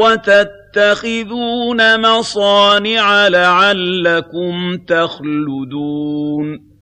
وَتَتَّخِذُونَ مَصَانِعَ لَعَلَّكُمْ تَخْلُدُونَ